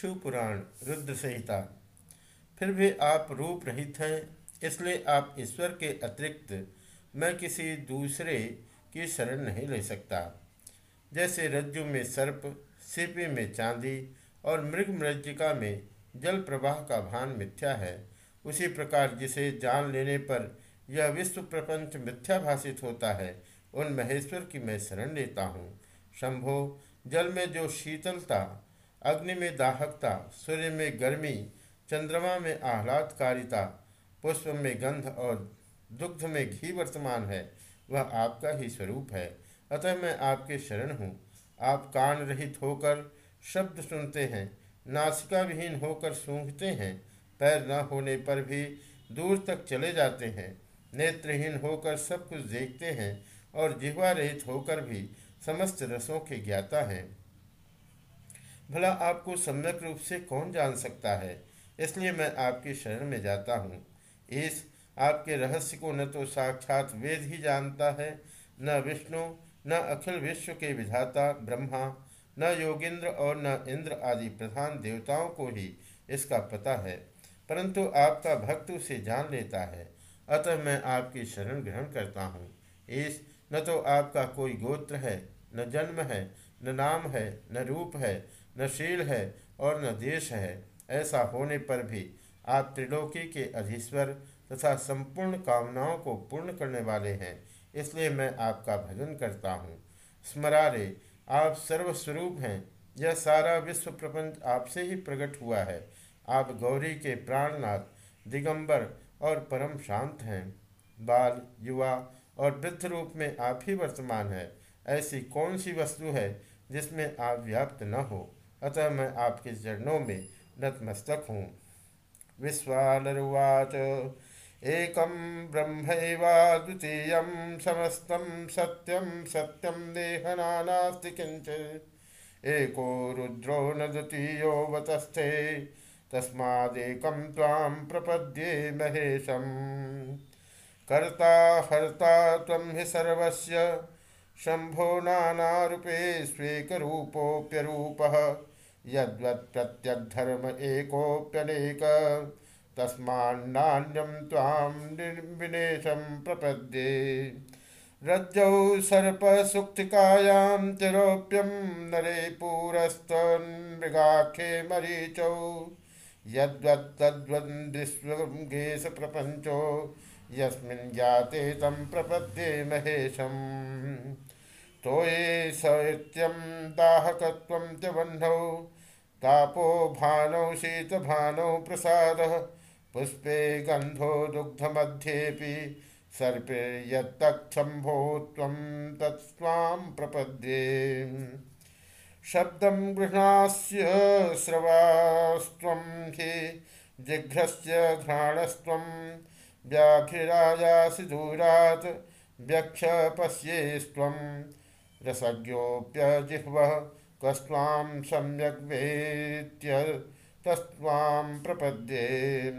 शिवपुराण रुद्र संहिता। फिर भी आप रूप रहित हैं, इसलिए आप ईश्वर के अतिरिक्त मैं किसी दूसरे की शरण नहीं ले सकता। जैसे रज्जु में सर्प, सीपी में चांदी और मृग मृजिका में जल प्रवाह का भान मिथ्या है, उसी प्रकार जिसे जान लेने पर यह विश्व प्रपंच मिथ्या भाषित होता है, उन महेश्वर की मैं शरण लेता हूँ। शंभो, जल में जो शीतलता अग्नि में दाहकता, सूर्य में गर्मी, चंद्रमा में आह्लादकारिता, पुष्प में गंध और दुग्ध में घी वर्तमान है, वह आपका ही स्वरूप है। अतः मैं आपके शरण हूँ। आप कान रहित होकर शब्द सुनते हैं नासिका विहीन होकर सूंघते हैं, पैर न होने पर भी दूर तक चले जाते हैं, नेत्रहीन होकर सब कुछ देखते हैं और जिह्वा रहित होकर भी समस्त रसों के ज्ञाता हैं। भला आपको सम्यक रूप से कौन जान सकता है? इसलिए मैं आपकी शरण में जाता हूँ। इस आपके रहस्य को न तो साक्षात वेद ही जानता है, न विष्णु, न अखिल विश्व के विधाता, ब्रह्मा, न योगिंद्र और न इंद्र आदि प्रधान देवताओं को ही इसका पता है, परंतु आपका भक्त उसे जान लेता है। अतः मैं आपकी शरण ग्रहण करता हूँ। इस न तो आपका कोई गोत्र है, न जन्म है न नाम है, न रूप है, न शील है और न देश है। ऐसा होने पर भी आप त्रिलोकी के अधीश्वर तथा संपूर्ण कामनाओं को पूर्ण करने वाले हैं। इसलिए मैं आपका भजन करता हूँ। स्मरारे, आप सर्वस्वरूप हैं। यह सारा विश्व प्रपंच आपसे ही प्रकट हुआ है। आप गौरी के प्राणनाथ, दिगंबर और परम शांत हैं। बाल, युवा और वृद्ध रूप में आप ही वर्तमान है। ऐसी कौन सी वस्तु है जिसमें आप व्याप्त न हो? अतः मैं आपके चरणों में नतमस्तक हूँ। विश्वानरुवाच। एकं ब्रह्मैवाद्वितीयं समस्तं सत्यं सत्यं देहना नास्ति किञ्चित्। एको रुद्रो न द्वितीयो वतस्थे, तस्मादेकं त्वां प्रपद्ये महेशम्। कर्ता हर्ता हि सर्वस्य शम्भो नानारूपेष्वेकरूपोऽप्यरूपः यद्वत्प्रत्यग्धर्म एकोऽप्यनेक, तस्मान्नान्यं त्वां निर्विनेशं प्रपद्ये। रज्जौ सर्पसुक्तिकायां तिरोप्यं नरे पुरस्तन्मृगाख्ये मरीचौ यद्वत्तद्वन्द्विश्वगेशप्रपञ्चो यस्मिन् जाते तं प्रपद्ये महेशम्। तोये सत्यं दाहकत्वं च तापो भानौ, शीतभानौ प्रसादः। पुष्पे गन्धो दुग्धमध्येऽपि। सर्पे त्वं तत्स्वां प्रपद्ये। शब्दं गृह्णास्य श्रवास्त्वं हि जिघ्रस्य घ्राणस्त्वं। व्याघ्रिरायासि दूरात् पश्येस्त्वं रसज्ञोऽप्यजिह्वः कस्त्वां सम्यग् वेत्य तस्त्वां प्रपद्ये।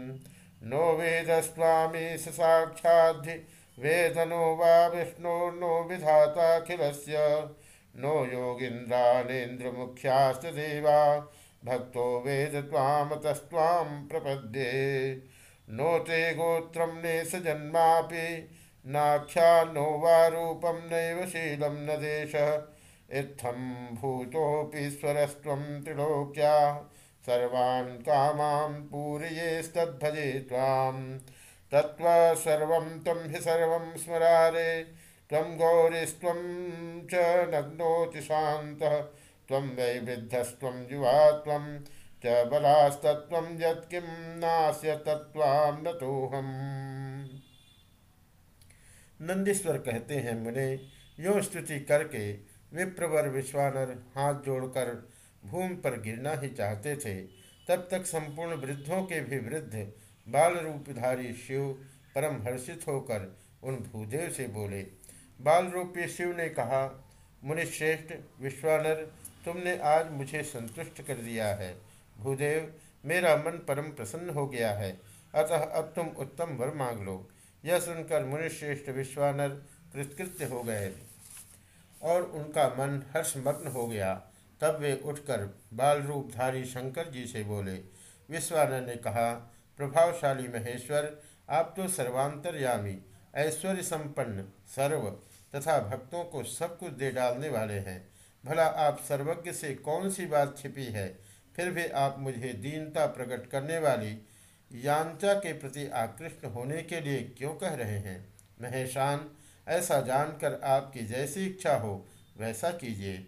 नो वेदस्त्वामीश साक्षाद्धि वेदनो वा विष्णोर्नो विधाताखिलस्य नो योगीन्द्रानेन्द्रमुख्याश्च देवा, भक्तो वेद त्वामतस्त्वां प्रपद्ये। नो ते गोत्रं नेश जन्मापि नाख्यानो वा रूपं नैव शीलं न देशः। इत्थं भूतोऽपीश्वरस्त्वं त्रिलोक्या। सर्वान् कामान् पूरयेस्तद्भजे त्वां। तत्त्वसर्वं त्वं हि सर्वं स्मरारे। त्वं गौरीस्त्वं च नग्नोतिशान्तः त्वं वै युवा च बलास्तत्त्वं यत्किं नास्य तत्त्वां नतोऽहम्। नंदीश्वर कहते हैं मुने, यो स्तुति करके विप्रवर विश्वानर हाथ जोड़कर भूमि पर गिरना ही चाहते थे। तब तक संपूर्ण वृद्धों के भी वृद्ध बाल रूपधारी शिव परम हर्षित होकर उन भूदेव से बोले बाल रूपी शिव ने कहा मुनिश्रेष्ठ विश्वानर, तुमने आज मुझे संतुष्ट कर दिया है। भूदेव, मेरा मन परम प्रसन्न हो गया है। अतः अब तुम उत्तम वर मांग लो। यह सुनकर मुनिश्रेष्ठ विश्वानर कृतकृत्य हो गए। और उनका मन हर्षमग्न हो गया। तब वे उठकर बाल रूपधारी शंकर जी से बोले विश्वानंद ने कहा, प्रभावशाली महेश्वर, आप तो सर्वांतरयामी ऐश्वर्य संपन्न सर्व तथा भक्तों को सब कुछ दे डालने वाले हैं। भला आप सर्वज्ञ से कौन सी बात छिपी है? फिर भी आप मुझे दीनता प्रकट करने वाली यांचा के प्रति आकृष्ट होने के लिए क्यों कह रहे हैं? महेशान, ऐसा जानकर आपकी जैसी इच्छा हो, वैसा कीजिए।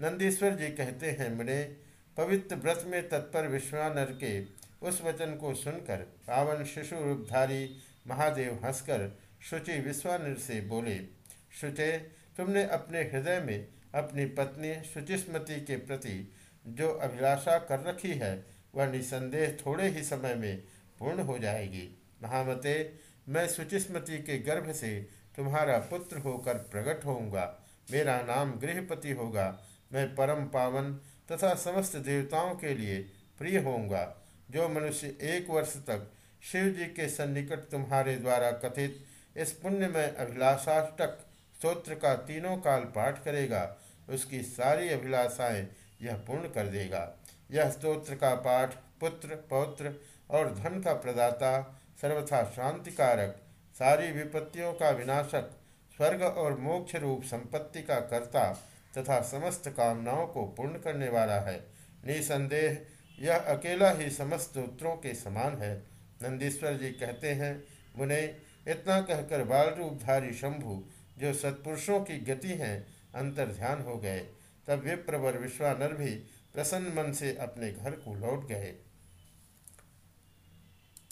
नंदीश्वर जी कहते हैं, मुने, पवित्र व्रत में तत्पर विश्वानर के उस वचन को सुनकर पावन शिशु रूपधारी महादेव हंसकर शुचि विश्वानर से बोले, शुचे, तुमने अपने हृदय में अपनी पत्नी शुचिस्मति के प्रति जो अभिलाषा कर रखी है, वह निसंदेह थोड़े ही समय में पूर्ण हो जाएगी। महामते, मैं शुचिस्मति के गर्भ से तुम्हारा पुत्र होकर प्रकट होऊँगा। मेरा नाम गृहपति होगा। मैं परम पावन तथा समस्त देवताओं के लिए प्रिय होऊँगा। जो मनुष्य एक वर्ष तक शिव जी के सन्निकट तुम्हारे द्वारा कथित इस पुण्य में अभिलाषाष्टक स्त्रोत्र का तीनों काल पाठ करेगा, उसकी सारी अभिलाषाएँ यह पूर्ण कर देगा। यह स्त्रोत्र का पाठ पुत्र, पौत्र और धन का प्रदाता, सर्वथा शांतिकारक, सारी विपत्तियों का विनाशक, स्वर्ग और मोक्ष रूप संपत्ति का कर्ता तथा समस्त कामनाओं को पूर्ण करने वाला है। निसंदेह, यह अकेला ही समस्त उत्तरों के समान है। नंदीश्वर जी कहते हैं, मुने, इतना कहकर बाल रूपधारी शंभु, जो सत्पुरुषों की गति हैं, अंतर ध्यान हो गए। तब विप्रवर विश्वानर भी प्रसन्न मन से अपने घर को लौट गए।